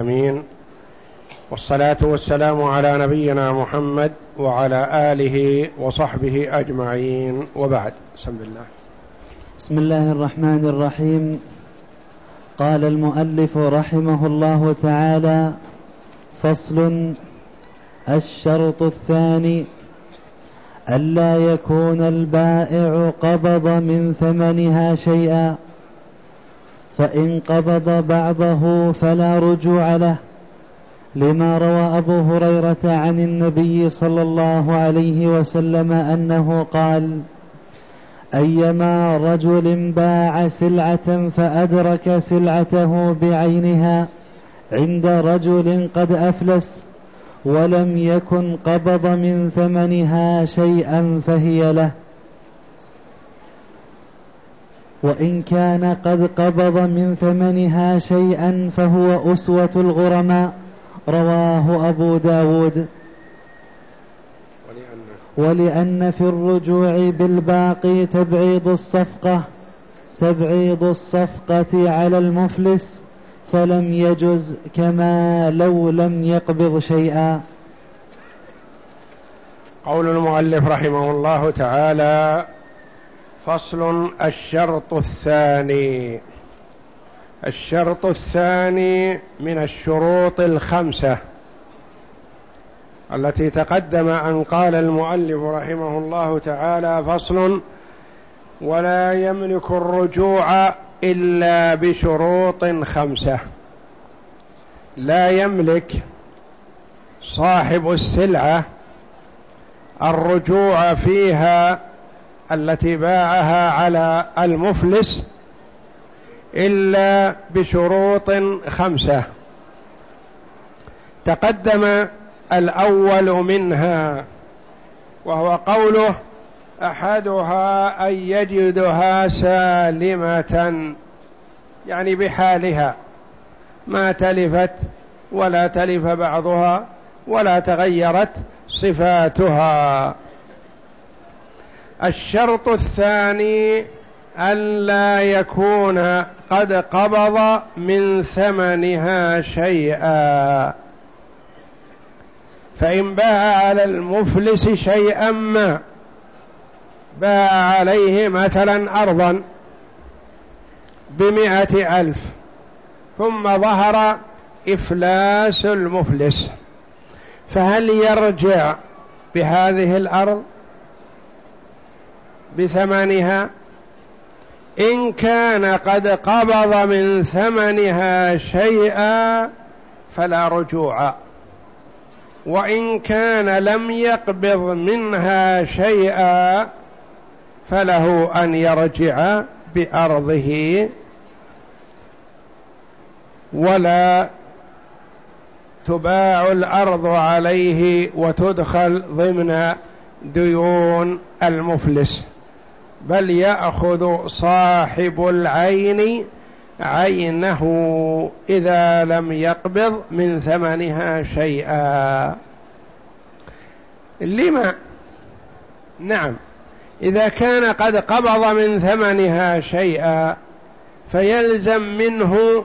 امين والصلاة والسلام على نبينا محمد وعلى آله وصحبه أجمعين. وبعد بسم الله. بسم الله الرحمن الرحيم. قال المؤلف رحمه الله تعالى فصل الشرط الثاني ألا يكون البائع قبض من ثمنها شيئا. فإن قبض بعضه فلا رجوع له لما روى أبو هريرة عن النبي صلى الله عليه وسلم أنه قال أيما رجل باع سلعة فأدرك سلعته بعينها عند رجل قد أفلس ولم يكن قبض من ثمنها شيئا فهي له. وإن كان قد قبض من ثمنها شيئا فهو أسوة الغرماء. رواه أبو داود. ولأن في الرجوع بالباقي تبعيض الصفقة تبعيض الصفقة على المفلس فلم يجز كما لو لم يقبض شيئا. قول المؤلف رحمه الله تعالى فصل الشرط الثاني. الشرط الثاني من الشروط الخمسة التي تقدم أن قال المؤلف رحمه الله تعالى فصل ولا يملك الرجوع إلا بشروط خمسة. لا يملك صاحب السلعة الرجوع فيها التي باعها على المفلس إلا بشروط خمسة. تقدم الأول منها وهو قوله أحدها أن يجدها سالمة يعني بحالها. ما تلفت ولا تلف بعضها ولا تغيرت صفاتها. الشرط الثاني ألا يكون قد قبض من ثمنها شيئا. فإن باع على المفلس شيئا ما باع عليه مثلا أرضا بمائة ألف ثم ظهر إفلاس المفلس. فهل يرجع بهذه الأرض؟ بثمنها إن كان قد قبض من ثمنها شيئا فلا رجوع. وإن كان لم يقبض منها شيئا فله أن يرجع بأرضه ولا تباع الأرض عليه وتدخل ضمن ديون المفلس. بل يأخذ صاحب العين عينه إذا لم يقبض من ثمنها شيئا. لما؟ نعم. إذا كان قد قبض من ثمنها شيئا فيلزم منه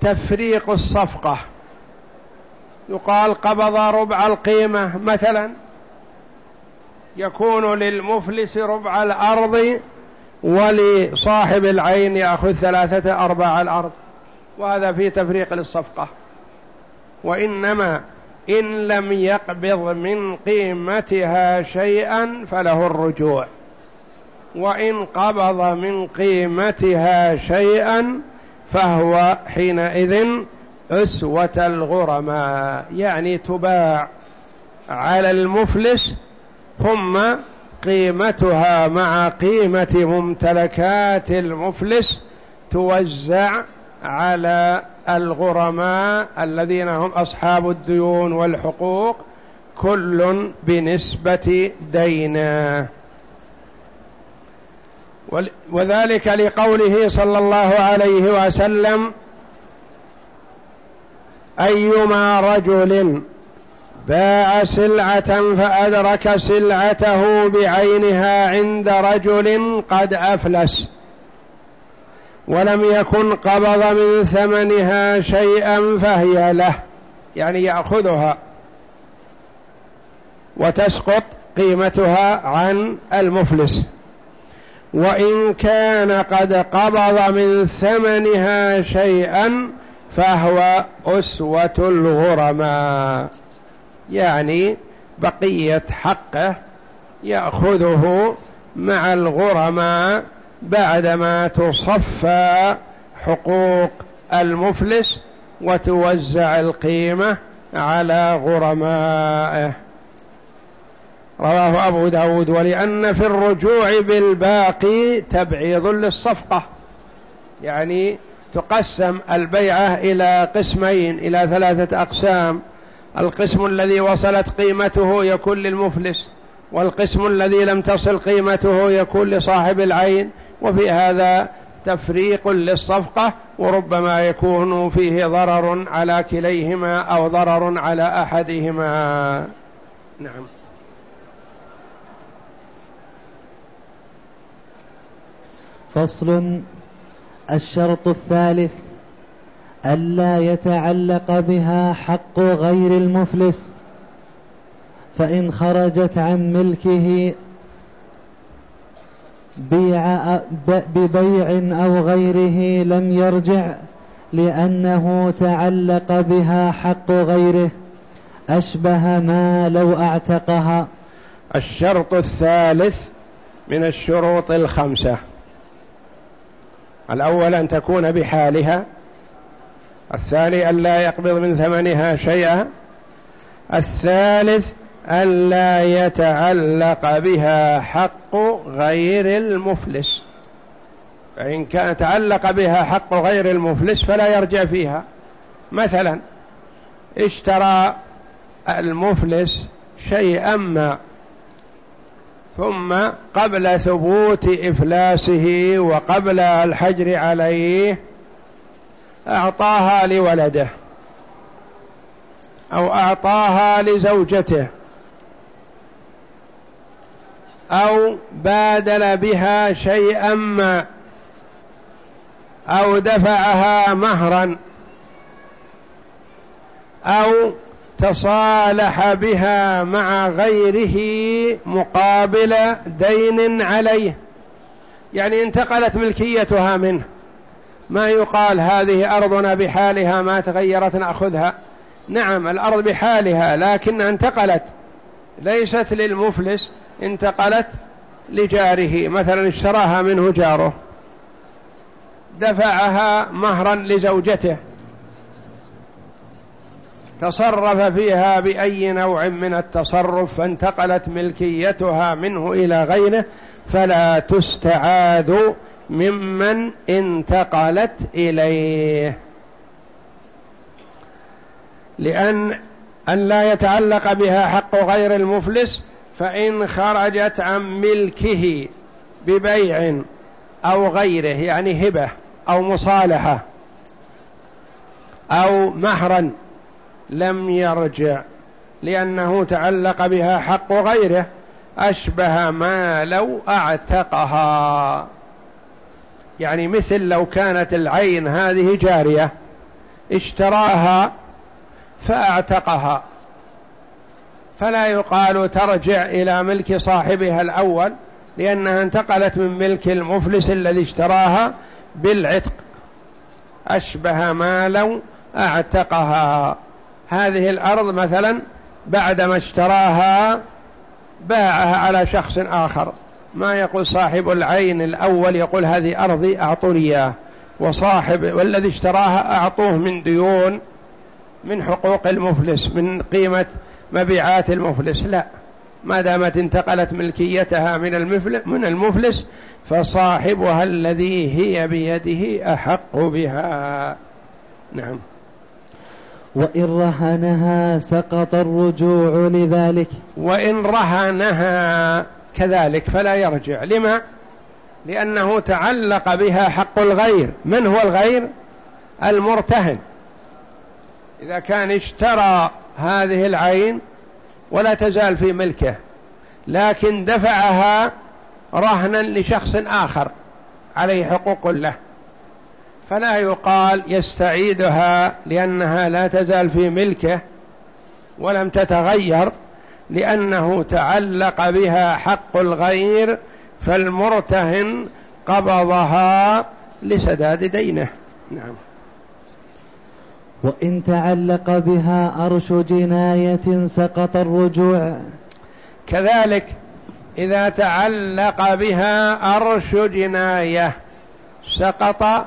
تفريق الصفقة. يقال قبض ربع القيمة مثلا. يكون للمفلس ربع الأرض ولصاحب العين يأخذ ثلاثة أرباع الأرض. وهذا في تفريق للصفقة. وإنما إن لم يقبض من قيمتها شيئا فله الرجوع. وإن قبض من قيمتها شيئا فهو حينئذ أسوة الغرماء. يعني تباع على المفلس ثم قيمتها مع قيمة ممتلكات المفلس توزع على الغرماء الذين هم أصحاب الديون والحقوق كل بنسبة دينه وذلك لقوله صلى الله عليه وسلم أيما رجل باع سلعة فأدرك سلعته بعينها عند رجل قد أفلس ولم يكن قبض من ثمنها شيئا فهي له يعني يأخذها وتسقط قيمتها عن المفلس. وإن كان قد قبض من ثمنها شيئا فهو أسوة الغرماء. يعني بقية حقه يأخذه مع الغرماء بعدما تصفى حقوق المفلس وتوزع القيمة على غرمائه. رواه أبو داود ولأن في الرجوع بالباقي تبعيض للصفقة. يعني تقسم البيعة إلى قسمين إلى ثلاثة أقسام. القسم الذي وصلت قيمته يكون للمفلس والقسم الذي لم تصل قيمته يكون لصاحب العين وفي هذا تفريق للصفقة وربما يكون فيه ضرر على كليهما أو ضرر على أحدهما. نعم. فصل الشرط الثالث ألا يتعلق بها حق غير المفلس فإن خرجت عن ملكه بيع ببيع أو غيره لم يرجع لأنه تعلق بها حق غيره أشبه ما لو أعتقها. الشرط الثالث من الشروط الخمسة. الأول أن تكون بحالها الثاني أن لا يقبض من ثمنها شيئا. الثالث ألا يتعلق بها حق غير المفلس. فإن كان تعلق بها حق غير المفلس فلا يرجع فيها. مثلا اشترى المفلس شيئا ما ثم قبل ثبوت إفلاسه وقبل الحجر عليه أعطاها لولده أو أعطاها لزوجته أو بادل بها شيئا ما أو دفعها مهرا أو تصالح بها مع غيره مقابل دين عليه. يعني انتقلت ملكيتها منه. ما يقال هذه أرضنا بحالها ما تغيرت نأخذها. نعم الأرض بحالها لكن انتقلت. ليست للمفلس انتقلت لجاره. مثلا اشتراها منه جاره. دفعها مهرا لزوجته. تصرف فيها بأي نوع من التصرف؟ فانتقلت ملكيتها منه إلى غيره. فلا تستعاد ممن انتقلت إليه. لأن أن لا يتعلق بها حق غير المفلس فإن خرجت عن ملكه ببيع أو غيره يعني هبة أو مصالحة أو مهرا لم يرجع لأنه تعلق بها حق غيره أشبه ما لو أعتقها. يعني مثل لو كانت العين هذه جارية اشتراها فأعتقها. فلا يقال ترجع إلى ملك صاحبها الأول لأنها انتقلت من ملك المفلس الذي اشتراها بالعتق. أشبه ما لو أعتقها. هذه الأرض مثلا بعدما اشتراها باعها على شخص آخر. ما يقول صاحب العين الأول يقول هذه أرضي أعطوني إياه وصاحب والذي اشتراها أعطوه من ديون من حقوق المفلس من قيمة مبيعات المفلس. لا ما دامت انتقلت ملكيتها من المفلس, من المفلس فصاحبها الذي هي بيده أحق بها. نعم. وإن رهنها سقط الرجوع لذلك. وإن رهنها كذلك فلا يرجع. لما؟ لأنه تعلق بها حق الغير. من هو الغير؟ المرتهن. إذا كان اشترى هذه العين ولا تزال في ملكه لكن دفعها رهنا لشخص آخر عليه حقوق له. فلا يقال يستعيدها لأنها لا تزال في ملكه ولم تتغير. لأنه تعلق بها حق الغير فالمرتهن قبضها لسداد دينه. نعم. وإن تعلق بها أرش جناية سقط الرجوع. كذلك إذا تعلق بها أرش جناية سقط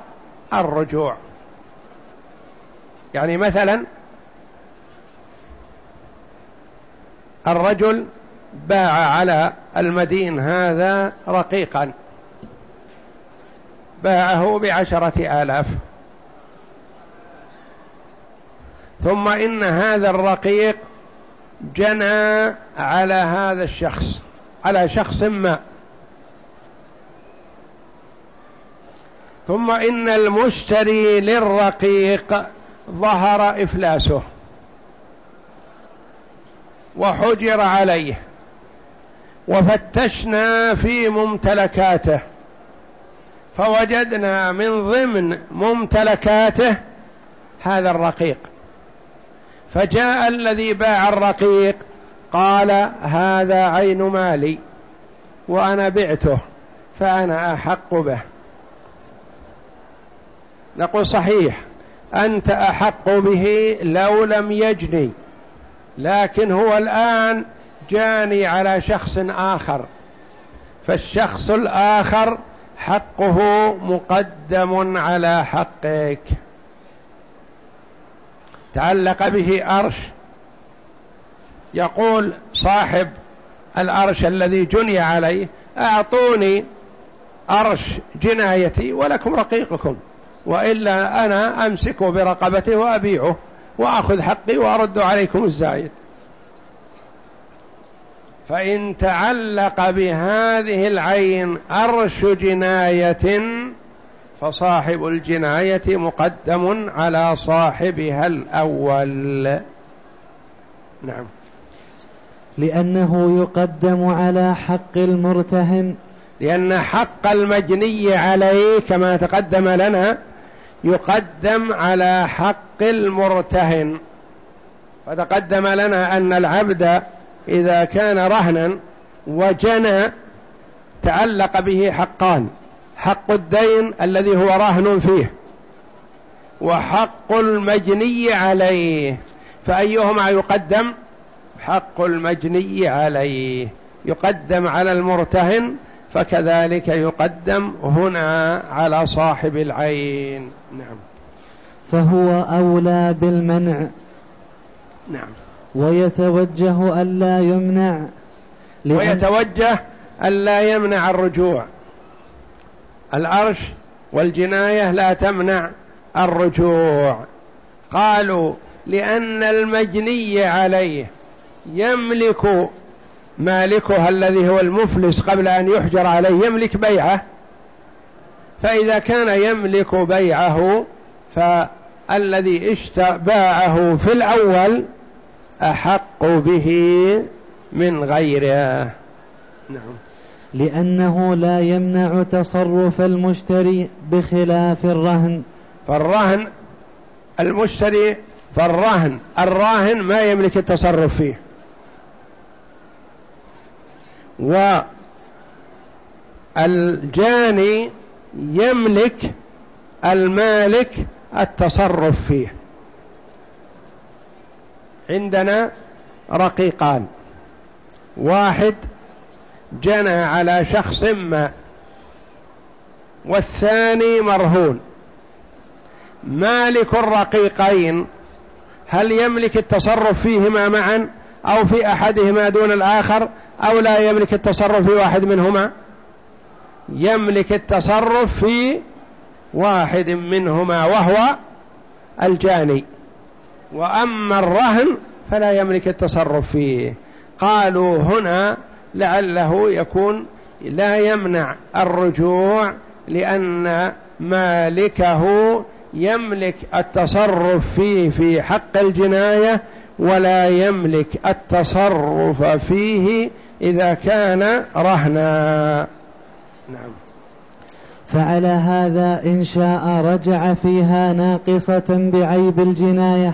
الرجوع. يعني مثلا الرجل باع على المدين هذا رقيقا. باعه بعشرة آلاف. ثم إن هذا الرقيق جنى على هذا الشخص على شخص ما. ثم إن المشتري للرقيق ظهر إفلاسه. وحجر عليه وفتشنا في ممتلكاته فوجدنا من ضمن ممتلكاته هذا الرقيق. فجاء الذي باع الرقيق قال هذا عين مالي وأنا بعته فأنا أحق به. نقول صحيح أنت أحق به لو لم يجني. لكن هو الآن جاني على شخص آخر. فالشخص الآخر حقه مقدم على حقك. تعلق به أرش. يقول صاحب الأرش الذي جني عليه أعطوني أرش جنايتي ولكم رقيقكم وإلا أنا أمسكه برقبته وأبيعه. وأخذ حقي وأرد عليكم الزايد. فإن تعلق بهذه العين أرش جناية فصاحب الجناية مقدم على صاحبها الأول. نعم. لأنه يقدم على حق المرتهن. لأن حق المجني عليه كما تقدم لنا يقدم على حق المرتهن. فتقدم لنا أن العبد إذا كان رهنا وجنى تعلق به حقان. حق الدين الذي هو رهن فيه. وحق المجني عليه. فأيهما يقدم؟ حق المجني عليه. يقدم على المرتهن فكذلك يقدم هنا على صاحب العين. نعم. فهو أولى بالمنع. نعم. ويتوجه ألا يمنع. ويتوجه ألا يمنع الرجوع. العرش والجناية لا تمنع الرجوع. قالوا لأن المجني عليه يملك مالكها الذي هو المفلس قبل أن يحجر عليه يملك بيعه. فإذا كان يملك بيعه فالذي باعه في الأول أحق به من غيره. نعم. لأنه لا يمنع تصرف المشتري بخلاف الرهن. فالرهن المشتري فالرهن الراهن ما يملك التصرف فيه. والجاني يملك المالك التصرف فيه. عندنا رقيقان. واحد جنى على شخص ما والثاني مرهون. مالك الرقيقين هل يملك التصرف فيهما معا؟ أو في أحدهما دون الآخر أو لا يملك التصرف في واحد منهما. يملك التصرف في واحد منهما وهو الجاني. وأما الرهن فلا يملك التصرف فيه. قالوا هنا لعله يكون لا يمنع الرجوع لأن مالكه يملك التصرف فيه في حق الجناية ولا يملك التصرف فيه إذا كان رهنا. نعم. فعلى هذا إن شاء رجع فيها ناقصة بعيب الجناية.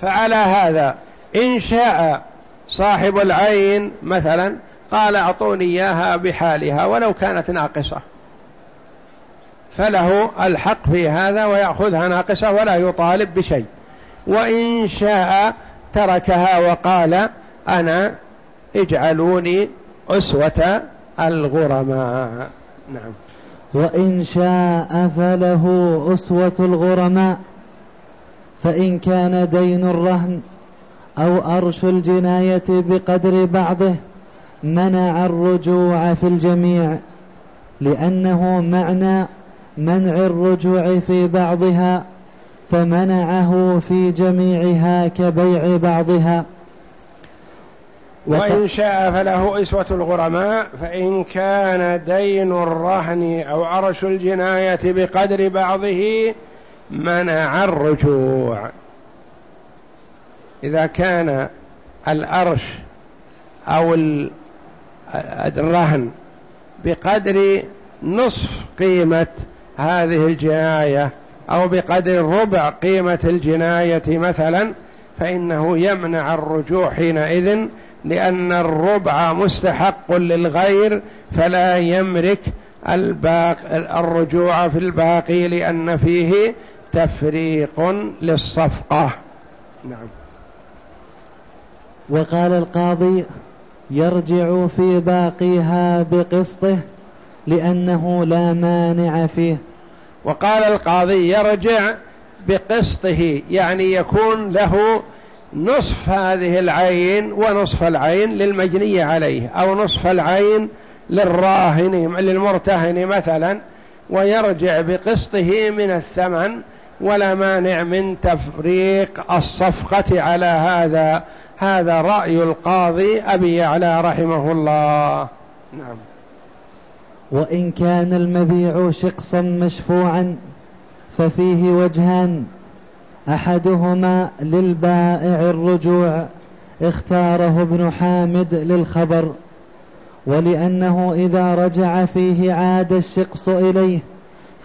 فعلى هذا إن شاء صاحب العين مثلا قال أعطوني إياها بحالها ولو كانت ناقصة. فله الحق في هذا ويأخذها ناقصة ولا يطالب بشيء. وإن شاء تركها وقال أنا اجعلوني أسوة الغرماء. نعم. وإن شاء فله أسوة الغرماء فإن كان دين الرهن أو أرش الجناية بقدر بعضه منع الرجوع في الجميع لأنه معنى منع الرجوع في بعضها فمنعه في جميعها كبيع بعضها. وإن شاء فله إسوة الغرماء فإن كان دين الرهن أو عرش الجناية بقدر بعضه منع الرجوع. إذا كان الأرش أو الرهن بقدر نصف قيمة هذه الجناية أو بقدر ربع قيمة الجناية مثلا فإنه يمنع الرجوع حينئذ لأن الربع مستحق للغير فلا يملك الرجوع في الباقي لأن فيه تفريق للصفقة. نعم. وقال القاضي يرجع في باقيها بقسطه لأنه لا مانع فيه. وقال القاضي يرجع بقسطه يعني يكون له نصف هذه العين ونصف العين للمجني عليه أو نصف العين للراهن للمرتهن مثلا ويرجع بقسطه من الثمن ولا مانع من تفريق الصفقة على هذا هذا رأي القاضي أبي يعلى رحمه الله. نعم. وإن كان المبيع شقصا مشفوعا ففيه وجهان أحدهما للبائع الرجوع اختاره ابن حامد للخبر ولأنه إذا رجع فيه عاد الشقص إليه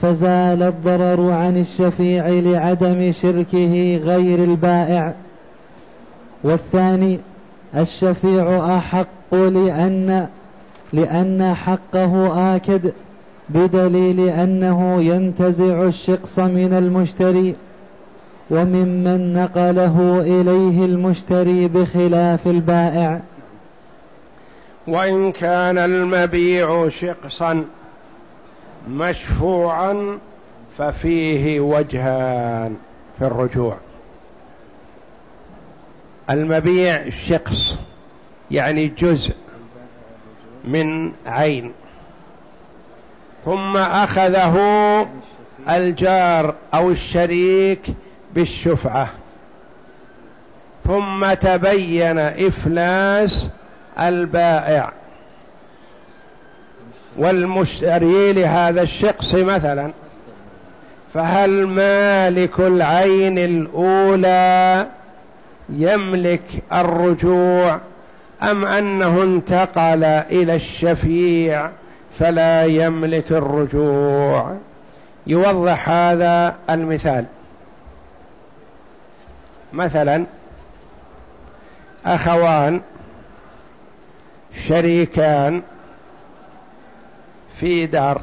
فزال الضرر عن الشفيع لعدم شركه غير البائع. والثاني الشفيع أحق لأن لأن حقه آكد بدليل أنه ينتزع الشقص من المشتري وممن نقله إليه المشتري بخلاف البائع. وإن كان المبيع شقصا مشفوعا ففيه وجهان في الرجوع. المبيع شقص يعني جزء من عين. ثم أخذه الجار أو الشريك بالشفعة. ثم تبين إفلاس البائع. والمشتري لهذا الشخص مثلا. فهل مالك العين الأولى يملك الرجوع أم أنه انتقل إلى الشفيع فلا يملك الرجوع؟ يوضح هذا المثال. مثلا أخوان شريكان في دار.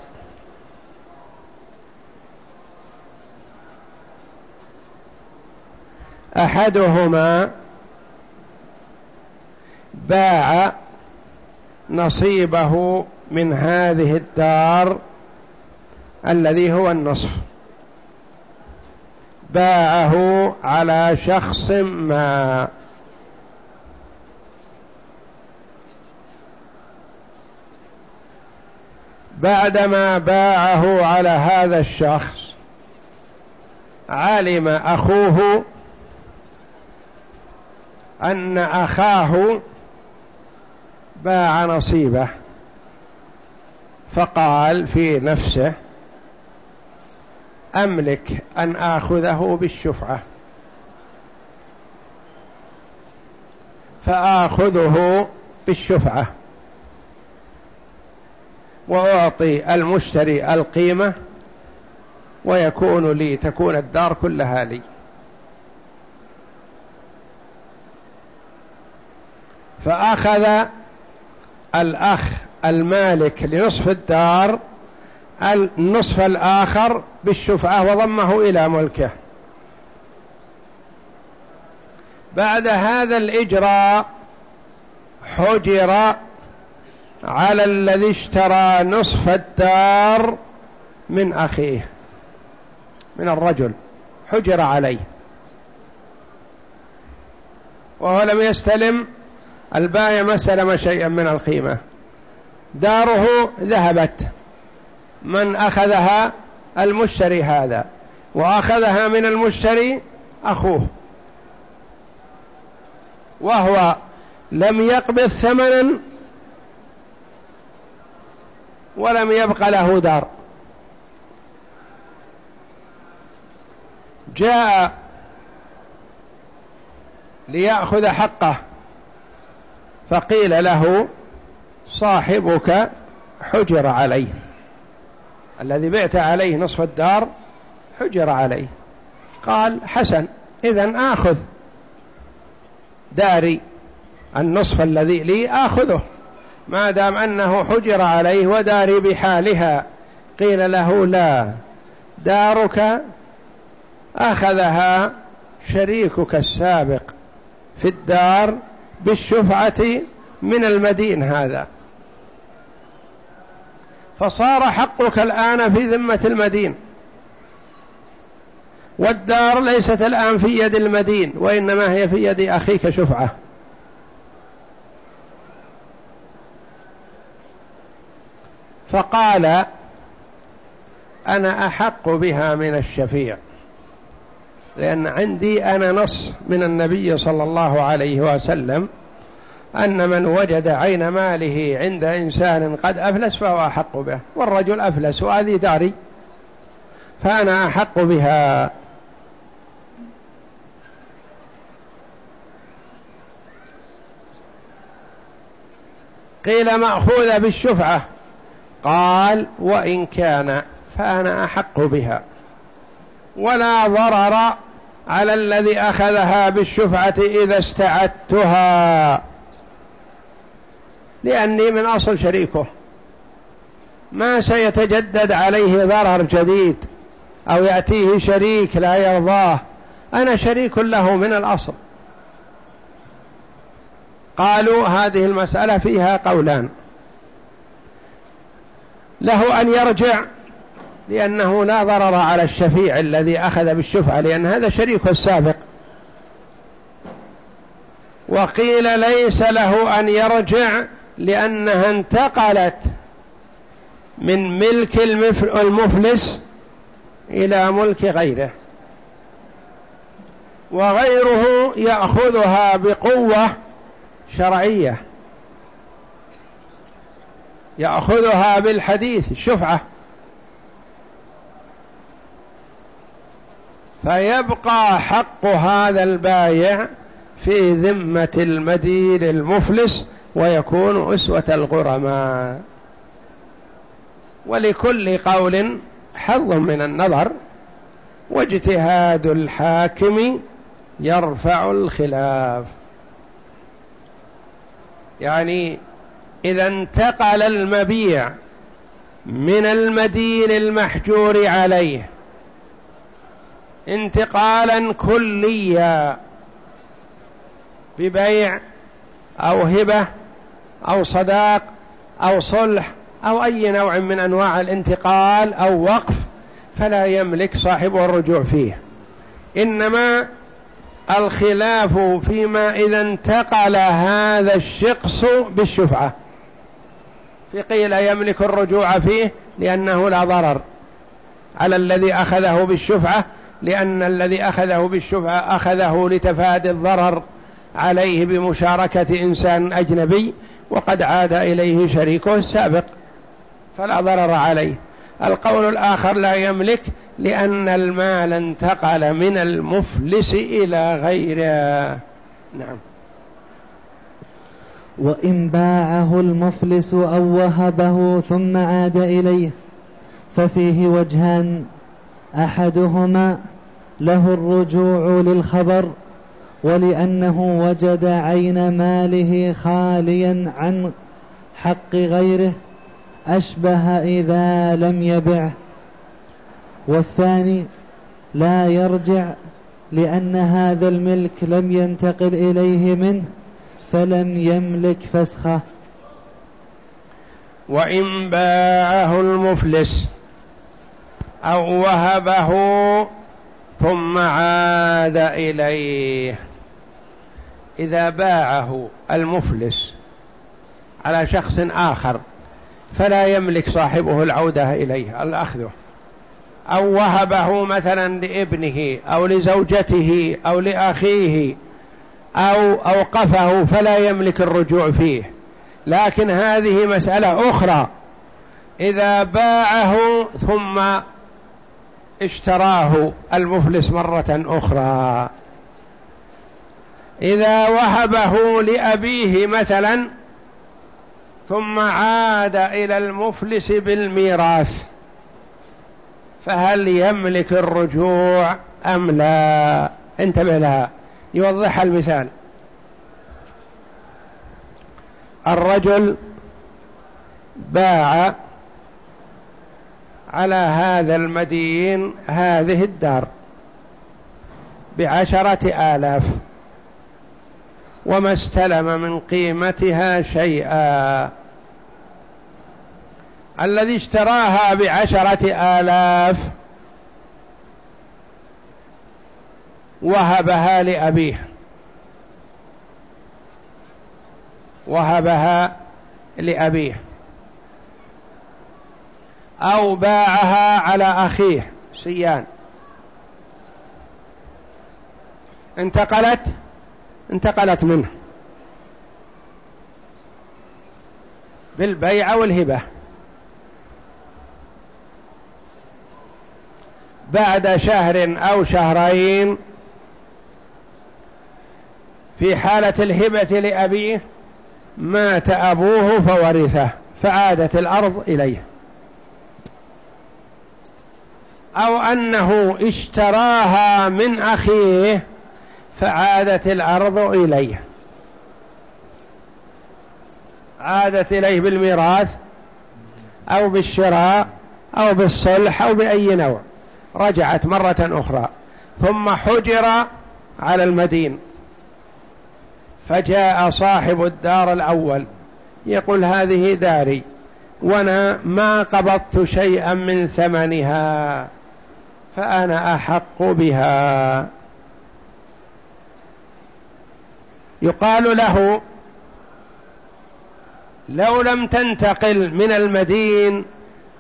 أحدهما باع نصيبه من هذه الدار الذي هو النصف. باعه على شخص ما. بعدما باعه على هذا الشخص علم أخوه أن أخاه باع نصيبه فقال في نفسه أملك أن آخذه بالشفعة. فآخذه بالشفعة. وأعطي المشتري القيمة ويكون لي تكون الدار كلها لي. فأخذ الأخ المالك لنصف الدار النصف الآخر بالشفعة وضمه إلى ملكه. بعد هذا الإجراء حجر على الذي اشترى نصف الدار من أخيه من الرجل حجر عليه. وهو لم يستلم البايع ما استلم شيئا من القيمة. داره ذهبت. من أخذها؟ المشتري هذا. وأخذها من المشتري أخوه. وهو لم يقبض ثمنا ولم يبق له دار. جاء ليأخذ حقه. فقيل له صاحبك حجر عليه. الذي بعت عليه نصف الدار حجر عليه. قال حسن إذا آخذ داري النصف الذي لي آخذه. ما دام أنه حجر عليه وداري بحالها قيل له لا دارك أخذها شريكك السابق في الدار بالشفعة من المدين هذا. فصار حقك الآن في ذمة المدين. والدار ليست الآن في يد المدين وإنما هي في يد أخيك شفعة. فقال أنا أحق بها من الشفيع. لأن عندي أنا نص من النبي صلى الله عليه وسلم أن من وجد عين ماله عند إنسان قد أفلس فهو أحق به والرجل أفلس وهذه داري فأنا أحق بها. قيل مأخوذة بالشفعة قال وإن كان فأنا أحق بها. ولا ضرر على الذي أخذها بالشفعة إذا استعدتها. لأني من أصل شريكه. ما سيتجدد عليه ضرر جديد أو يأتيه شريك لا يرضاه. أنا شريك له من الأصل. قالوا هذه المسألة فيها قولان. له أن يرجع لأنه لا ضرر على الشفيع الذي أخذ بالشفعة لأن هذا شريك السابق. وقيل ليس له أن يرجع لأنها انتقلت من ملك المفلس إلى ملك غيره. وغيره يأخذها بقوة شرعية. يأخذها بالحديث الشفعة فيبقى حق هذا البايع في ذمة المدين المفلس ويكون أسوة الغرماء. ولكل قول حظ من النظر واجتهاد الحاكم يرفع الخلاف. يعني إذا انتقل المبيع من المدين المحجور عليه انتقالا كليا ببيع أو هبة أو صداق أو صلح أو أي نوع من أنواع الانتقال أو وقف فلا يملك صاحبه الرجوع فيه. إنما الخلاف فيما إذا انتقل هذا الشخص بالشفعة. في قيل يملك الرجوع فيه لأنه لا ضرر على الذي أخذه بالشفعة لأن الذي أخذه بالشفعة أخذه لتفادي الضرر عليه بمشاركة إنسان أجنبي وقد عاد إليه شريكه السابق فلا ضرر عليه. القول الآخر لا يملك لأن المال انتقل من المفلس إلى غيره. نعم. وإن باعه المفلس أو وهبه ثم عاد إليه ففيه وجهان أحدهما له الرجوع للخبر ولأنه وجد عين ماله خاليا عن حق غيره أشبه إذا لم يبعه. والثاني لا يرجع لأن هذا الملك لم ينتقل إليه منه فلم يملك فسخه. وإن باعه المفلس أو وهبه ثم عاد إليه. إذا باعه المفلس على شخص آخر فلا يملك صاحبه العودة إليه الأخذه. أو وهبه مثلا لابنه أو لزوجته أو لأخيه أو أوقفه فلا يملك الرجوع فيه. لكن هذه مسألة أخرى. إذا باعه ثم اشتراه المفلس مرة أخرى. إذا وهبه لأبيه مثلا ثم عاد إلى المفلس بالميراث فهل يملك الرجوع أم لا؟ انتبه لها. يوضحها المثال. الرجل باع على هذا المدين هذه الدار بعشرة آلاف وما استلم من قيمتها شيئا. الذي اشتراها بعشرة آلاف وهبها لأبيه. وهبها لأبيه. أو باعها على أخيه. سيان. انتقلت؟ انتقلت منه. بالبيع والهبة بعد شهر أو شهرين في حالة الهبة لأبيه مات أبوه فورثه فعادت الأرض إليه. أو أنه اشتراها من أخيه فعادت الأرض إليه. عادت إليه بالميراث أو بالشراء أو بالصلح أو بأي نوع. رجعت مرة أخرى. ثم حجر على المدين. فجاء صاحب الدار الأول. يقول هذه داري. وأنا ما قبضت شيئا من ثمنها. فأنا أحق بها. يقال له لو لم تنتقل من المدين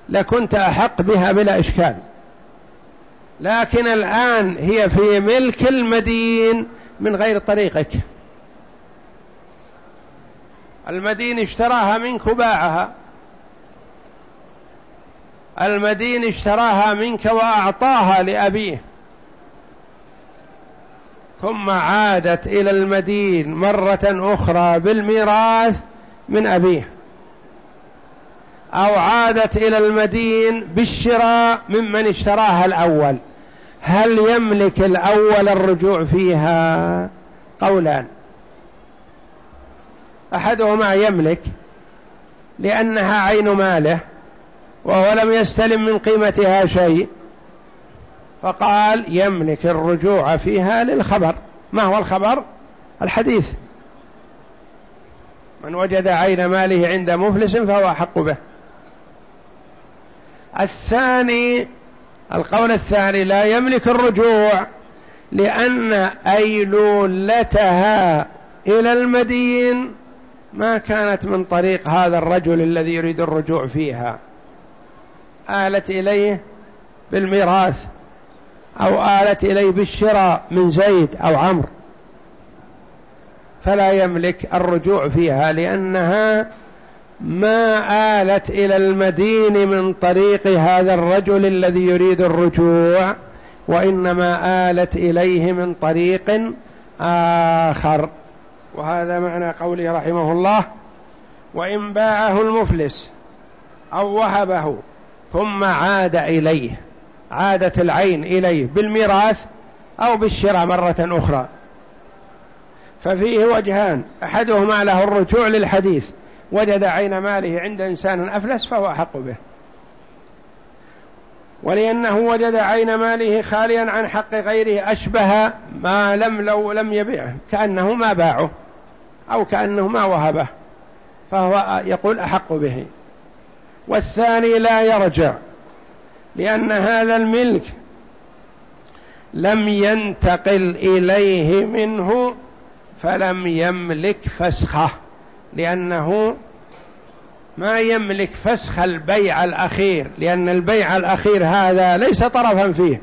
لكنت أحق بها بلا إشكال. لكن الآن هي في ملك المدين من غير طريقك. المدين اشتراها منك وباعها المدين اشتراها منك وأعطاها لأبيه. ثم عادت إلى المدين مرة أخرى بالميراث من أبيه. أو عادت إلى المدين بالشراء ممن اشتراها الأول. هل يملك الأول الرجوع فيها؟ قولان. أحدهما يملك لأنها عين ماله. وهو لم يستلم من قيمتها شيء. فقال يملك الرجوع فيها للخبر. ما هو الخبر؟ الحديث. من وجد عين ماله عند مفلس فهو أحق به. الثاني القول الثاني لا يملك الرجوع لأن أيلولتها إلى المدين ما كانت من طريق هذا الرجل الذي يريد الرجوع فيها. آلت إليه بالميراث أو آلت إليه بالشراء من زيد أو عمرو. فلا يملك الرجوع فيها لأنها ما آلت إلى المدين من طريق هذا الرجل الذي يريد الرجوع وإنما آلت إليه من طريق آخر. وهذا معنى قوله رحمه الله وإن باعه المفلس أو وهبه ثم عاد إليه عادت العين إليه بالميراث أو بالشراء مرة أخرى. ففيه وجهان أحدهما له الرجوع للحديث وجد عين ماله عند إنسان أفلس فهو أحق به. ولأنه وجد عين ماله خاليا عن حق غيره أشبه ما لم لو لم يبيعه كأنه ما باعه أو كأنه ما وهبه فهو يقول أحق به. والثاني لا يرجع لأن هذا الملك لم ينتقل إليه منه فلم يملك فسخه لأنه ما يملك فسخ البيع الأخير لأن البيع الأخير هذا ليس طرفا فيه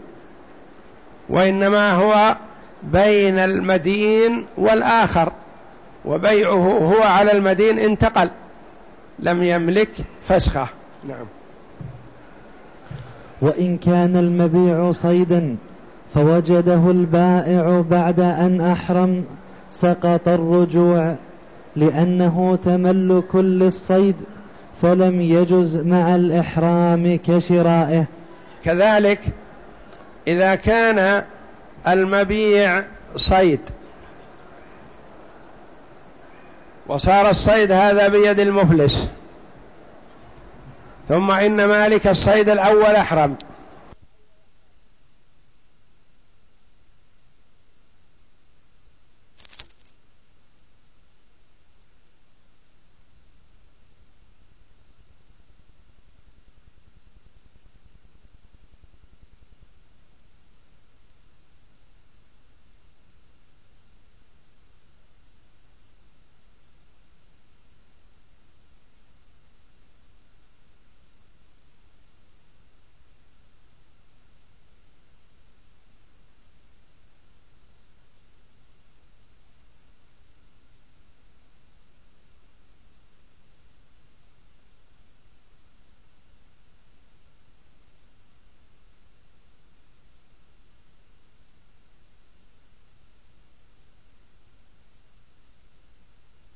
وإنما هو بين المدين والآخر وبيعه هو على المدين انتقل لم يملك فسخه نعم. وإن كان المبيع صيدا فوجده البائع بعد أن أحرم سقط الرجوع لأنه تملك للصيد فلم يجز مع الإحرام كشرائه. كذلك إذا كان المبيع صيد وصار الصيد هذا بيد المفلس ثم إن مالك الصيد الأول أحرم.